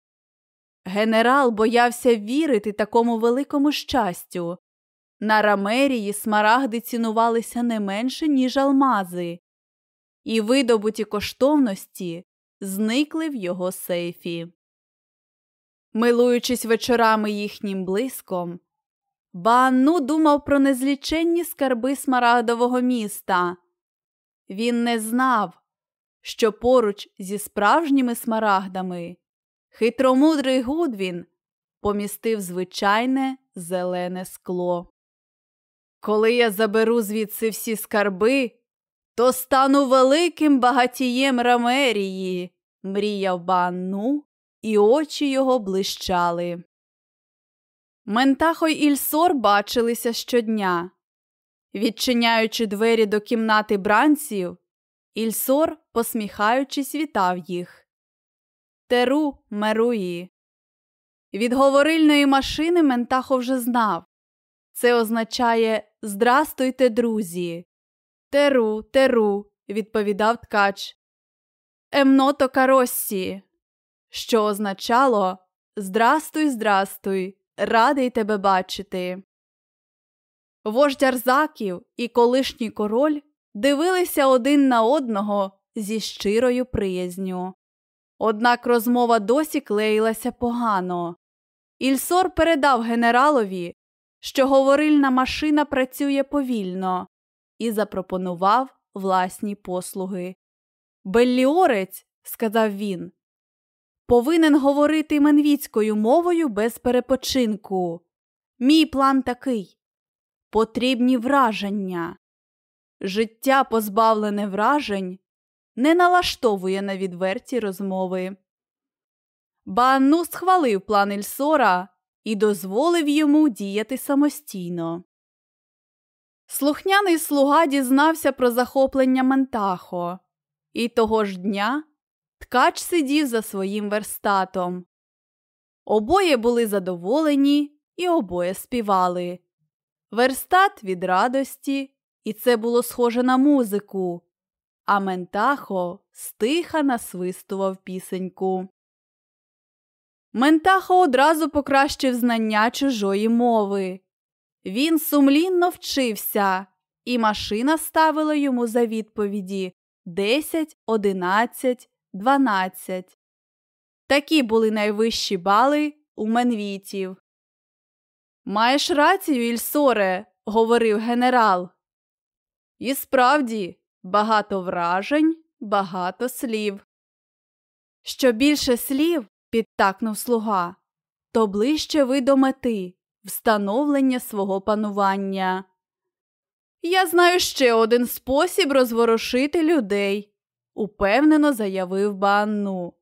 Генерал боявся вірити такому великому щастю. На рамерії смарагди цінувалися не менше, ніж алмази і видобуті коштовності зникли в його сейфі. Милуючись вечорами їхнім блиском, Баану думав про незліченні скарби смарагдового міста. Він не знав, що поруч зі справжніми смарагдами хитромудрий Гудвін помістив звичайне зелене скло. Коли я заберу звідси всі скарби, то стану великим багатієм Рамерії, мріяв Банну і очі його блищали. Ментахо й Ільсор бачилися щодня. Відчиняючи двері до кімнати бранців, Ільсор, посміхаючись, вітав їх. Теру меруї. Від говорильної машини Ментахо вже знав. Це означає Здрастуйте, друзі. Теру, теру, відповідав ткач. Емното кароссі, що означало Здрастуй, здрастуй, радий тебе бачити. Вождь Арзаків і колишній король дивилися один на одного зі щирою приязню. Однак розмова досі клеїлася погано. Ільсор передав генералові, що говорильна машина працює повільно, і запропонував власні послуги. Белліорець, сказав він, повинен говорити менвіцькою мовою без перепочинку. Мій план такий потрібні враження. Життя, позбавлене вражень, не налаштовує на відверті розмови. Банну схвалив план Ільсора і дозволив йому діяти самостійно. Слухняний слуга дізнався про захоплення Ментахо, і того ж дня ткач сидів за своїм верстатом. Обоє були задоволені і обоє співали. Верстат від радості, і це було схоже на музику, а Ментахо стиха насвистував пісеньку. Ментахо одразу покращив знання чужої мови. Він сумлінно вчився, і машина ставила йому за відповіді 10, 11, 12. Такі були найвищі бали у менвітів. Маєш рацію, Ільсоре, говорив генерал. І справді, багато вражень, багато слів. Що більше слів, підтакнув слуга, то ближче ви до мети, встановлення свого панування. Я знаю ще один спосіб розворушити людей, упевнено заявив Банну.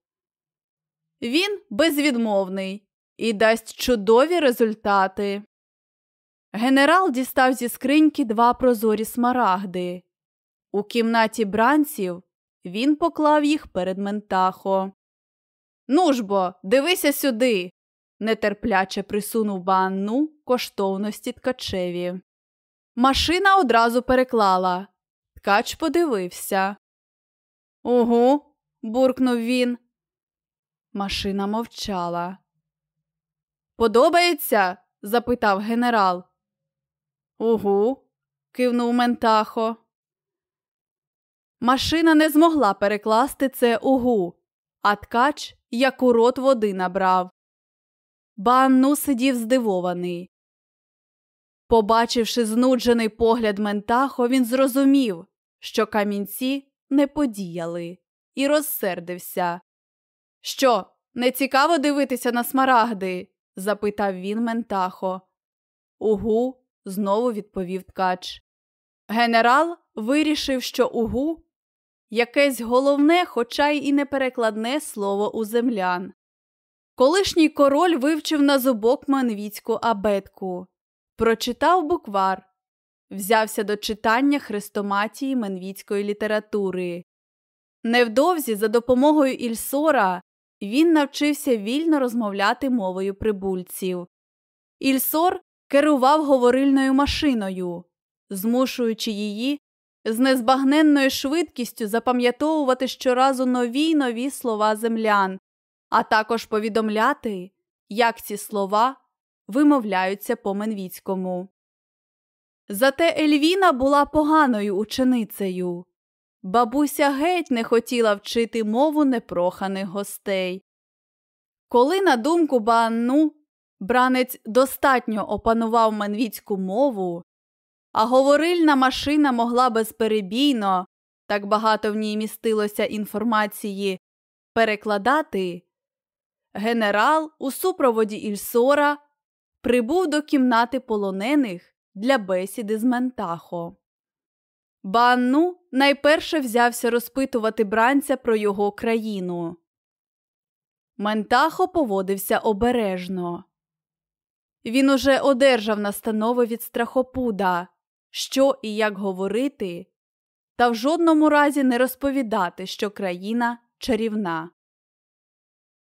Він безвідмовний і дасть чудові результати. Генерал дістав зі скриньки два прозорі смарагди. У кімнаті бранців він поклав їх перед Ментахо. Ну ж бо, дивися сюди, нетерпляче присунув банну коштовності ткачеві. Машина одразу переклала. Ткач подивився. Угу, буркнув він. Машина мовчала. Подобається? запитав генерал. Угу, кивнув Ментахо. Машина не змогла перекласти це угу, а ткач як у рот води набрав. Банну сидів здивований. Побачивши знуджений погляд Ментахо, він зрозумів, що камінці не подіяли, і розсердився. Що, не цікаво дивитися на смарагди? запитав він Ментахо. Угу, знову відповів ткач. Генерал вирішив, що угу якесь головне, хоча й і неперекладне слово у землян. Колишній король вивчив на зубок манвіцьку абетку, прочитав буквар, взявся до читання хрестоматії менвіцької літератури. Невдовзі, за допомогою Ільсора, він навчився вільно розмовляти мовою прибульців. Ільсор керував говорильною машиною, змушуючи її з незбагненною швидкістю запам'ятовувати щоразу нові й нові слова землян, а також повідомляти, як ці слова вимовляються по менвіцькому. Зате Ельвіна була поганою ученицею. Бабуся геть не хотіла вчити мову непроханих гостей. Коли, на думку Баанну, бранець достатньо опанував манвіцьку мову, а говорильна машина могла безперебійно, так багато в ній містилося інформації, перекладати, генерал у супроводі Ільсора прибув до кімнати полонених для бесіди з Ментахо. Банну найперше взявся розпитувати бранця про його країну. Ментахо поводився обережно. Він уже одержав настанови від страхопуда, що і як говорити, та в жодному разі не розповідати, що країна чарівна.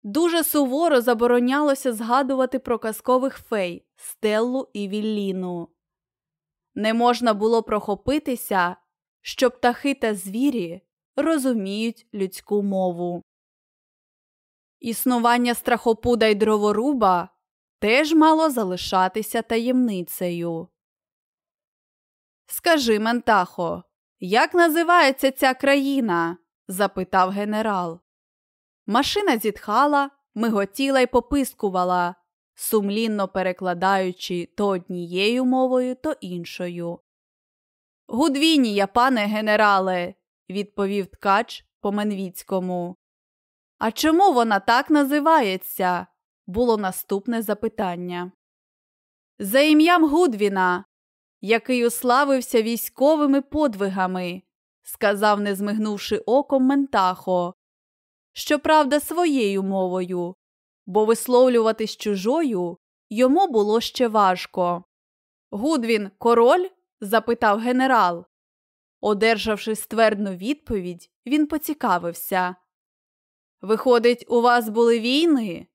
Дуже суворо заборонялося згадувати про казкових фей Стеллу і Вілліну. Не можна було прохопитися, що птахи та звірі розуміють людську мову. Існування страхопуда й дроворуба теж мало залишатися таємницею. Скажи, Ментахо, як називається ця країна? запитав генерал. Машина зітхала, миготіла й попискувала, сумлінно перекладаючи то однією мовою, то іншою. Гудвінія, пане генерале, відповів ткач по менвіцькому. А чому вона так називається? було наступне запитання. За ім'ям Гудвіна, який уславився військовими подвигами, сказав, не змигнувши оком Ментахо, щоправда, своєю мовою, бо висловлюватись чужою йому було ще важко. Гудвін король? запитав генерал. Одержавши ствердну відповідь, він поцікавився. Виходить, у вас були війни?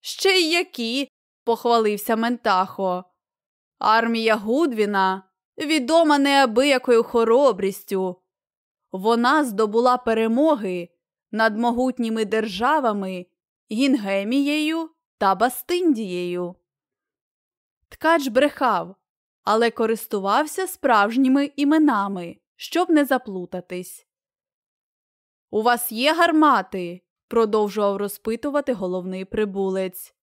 Ще й які, похвалився Ментахо. Армія Гудвіна відома неабиякою хоробрістю. Вона здобула перемоги над могутніми державами Гінгемією та Бастиндією. Ткач брехав, але користувався справжніми іменами, щоб не заплутатись. У вас є гармати? продовжував розпитувати головний прибулець.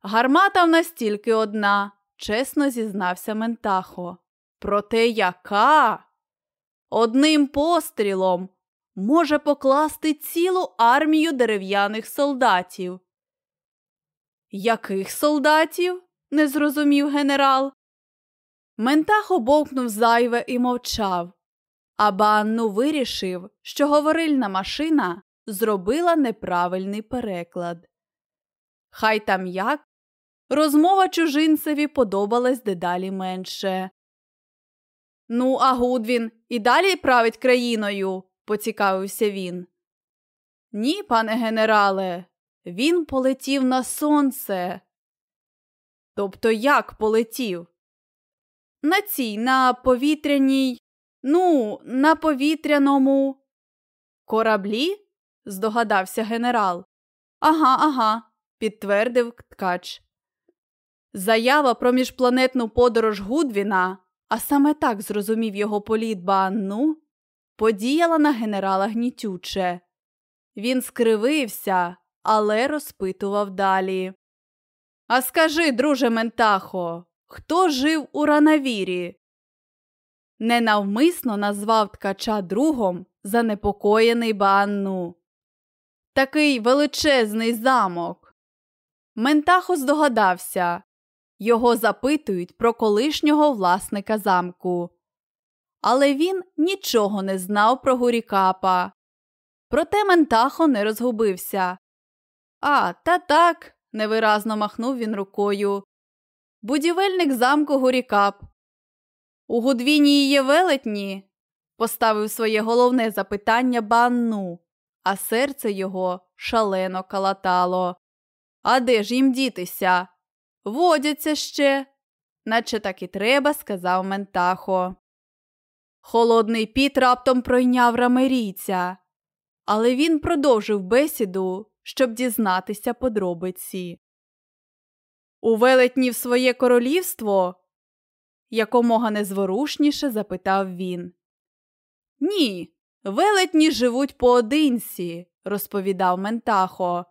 Гармата в нас тільки одна, чесно зізнався Ментахо. Проте яка? Одним пострілом може покласти цілу армію дерев'яних солдатів. Яких солдатів? не зрозумів генерал. Ментахо бовкнув зайве і мовчав, а Банну вирішив, що говорильна машина зробила неправильний переклад. Хай там як, розмова чужинцеві подобалась дедалі менше. Ну, а Гудвін і далі править країною, поцікавився він. Ні, пане генерале, він полетів на сонце. Тобто як полетів? На цій, на повітряній, ну, на повітряному кораблі? здогадався генерал. Ага, ага, підтвердив ткач. Заява про міжпланетну подорож Гудвіна, а саме так зрозумів його політ Банну, подіяла на генерала гнітюче. Він скривився, але розпитував далі. А скажи, друже Ментахо, хто жив у ранавірі? Ненавмисно назвав ткача другом занепокоєний Банну. Такий величезний замок. Ментахо здогадався його запитують про колишнього власника замку. Але він нічого не знав про Гурікапа. Проте Ментахо не розгубився. А, та так, невиразно махнув він рукою. Будівельник замку Гурікап. У Гудвінії є велетні? поставив своє головне запитання банну, а серце його шалено калатало. А де ж їм дітися? Водяться ще, наче так і треба, сказав Ментахо. Холодний піт раптом пройняв рамерійця, але він продовжив бесіду, щоб дізнатися подробиці. У велетнів своє королівство? якомога незворушніше запитав він. Ні, велетні живуть поодинці, розповідав Ментахо.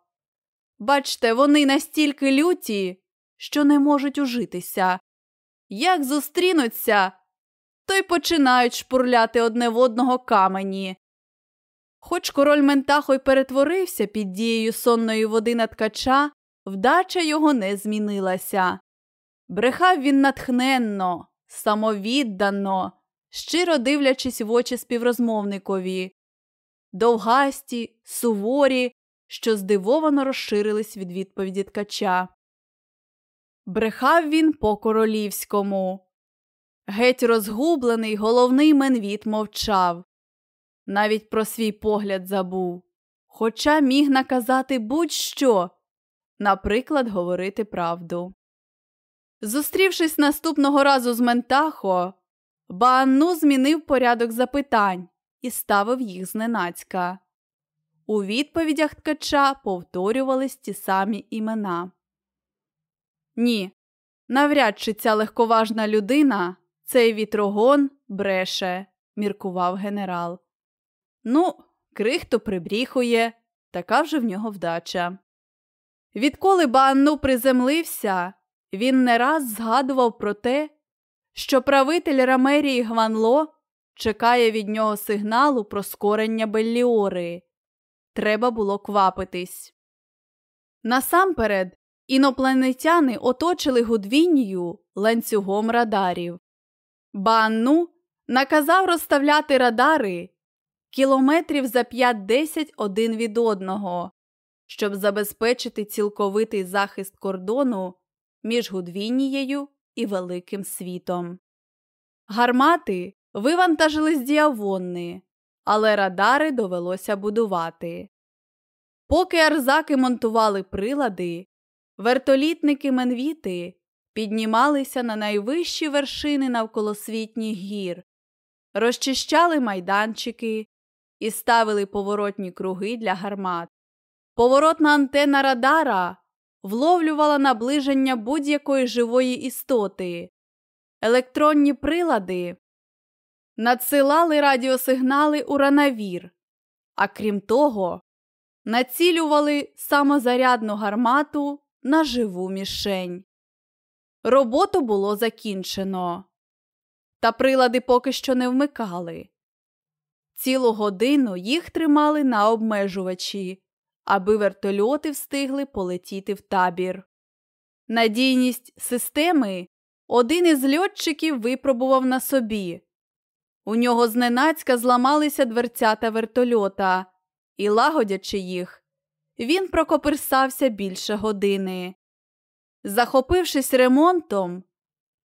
Бачте, вони настільки люті, що не можуть ужитися. Як зустрінуться, то й починають шпурляти одне в одного камені. Хоч король Ментахо й перетворився під дією сонної води на ткача, вдача його не змінилася. Брехав він натхненно, самовіддано, щиро дивлячись в очі співрозмовникові. Довгасті, суворі, що здивовано розширились від відповіді ткача. Брехав він по королівському. Геть розгублений головний менвіт мовчав. Навіть про свій погляд забув, хоча міг наказати будь-що, наприклад, говорити правду. Зустрівшись наступного разу з Ментахо, Баанну змінив порядок запитань і ставив їх зненацька. У відповідях ткача повторювались ті самі імена. Ні, навряд чи ця легковажна людина, цей вітрогон бреше, міркував генерал. Ну, крихто прибріхує, така вже в нього вдача. Відколи Банну приземлився, він не раз згадував про те, що правитель Рамерії Гванло чекає від нього сигналу про скорення Белліори. Треба було квапитись. Насамперед, інопланетяни оточили Гудвінію ланцюгом радарів. Банну наказав розставляти радари кілометрів за 5-10 один від одного, щоб забезпечити цілковитий захист кордону між Гудвінією і Великим світом. Гармати вивантажили з Діавонни, але радари довелося будувати. Поки арзаки монтували прилади, вертолітники Менвіти піднімалися на найвищі вершини навколосвітніх гір, розчищали майданчики і ставили поворотні круги для гармат. Поворотна антенна радара вловлювала наближення будь-якої живої істоти. Електронні прилади надсилали радіосигнали у ранавір, а крім того, націлювали самозарядну гармату на живу мішень. Роботу було закінчено, та прилади поки що не вмикали. Цілу годину їх тримали на обмежувачі, аби вертольоти встигли полетіти в табір. Надійність системи один із льотчиків випробував на собі. У нього зненацька зламалися дверцята вертольота, і, лагодячи їх, він прокоперсався більше години. Захопившись ремонтом,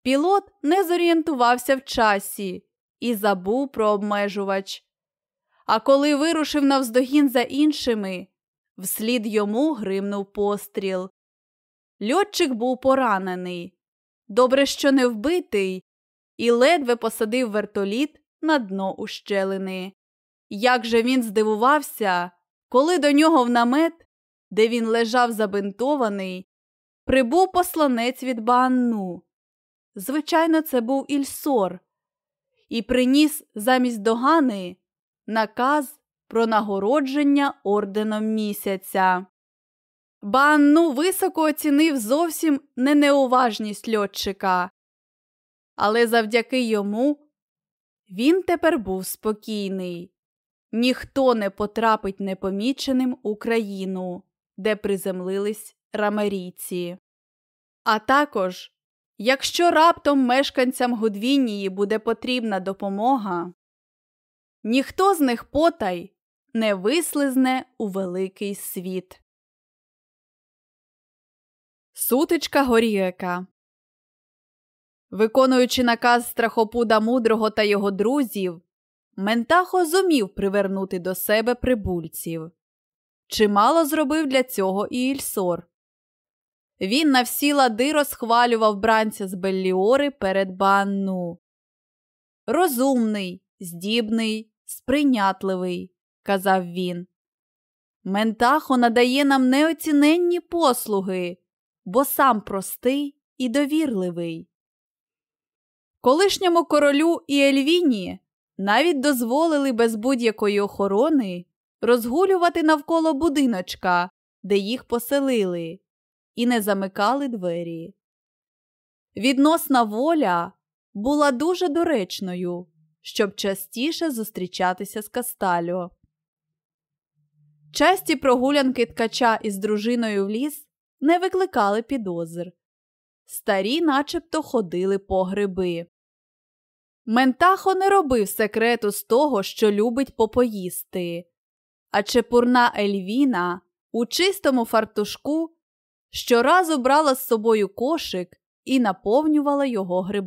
пілот не зорієнтувався в часі і забув про обмежувач. А коли вирушив навздогін за іншими, вслід йому гримнув постріл. Льотчик був поранений. Добре, що не вбитий, і ледве посадив вертоліт на дно ущелини. Як же він здивувався, коли до нього в намет, де він лежав забинтований, прибув посланець від Банну. Звичайно, це був Ільсор, і приніс замість догани наказ про нагородження орденом місяця. Банну високо оцінив зовсім не неуважність льотчика, але завдяки йому він тепер був спокійний. Ніхто не потрапить непоміченим у країну, де приземлились рамарійці. А також, якщо раптом мешканцям Гудвінії буде потрібна допомога, ніхто з них потай не вислизне у великий світ. Сутичка Горіека Виконуючи наказ страхопуда мудрого та його друзів, Ментахо зумів привернути до себе прибульців. Чимало зробив для цього і Ільсор. Він на всі лади розхвалював бранця з Белліори перед Банну. Розумний, здібний, сприйнятливий, казав він. Ментахо надає нам неоціненні послуги, бо сам простий і довірливий. Колишньому королю і Ельвіні навіть дозволили без будь-якої охорони розгулювати навколо будиночка, де їх поселили, і не замикали двері. Відносна воля була дуже доречною, щоб частіше зустрічатися з Кастальо. Часті прогулянки ткача із дружиною в ліс не викликали підозр. Старі начебто ходили по гриби. Ментахо не робив секрету з того, що любить попоїсти, а чепурна Ельвіна у чистому фартушку щоразу брала з собою кошик і наповнювала його грибами.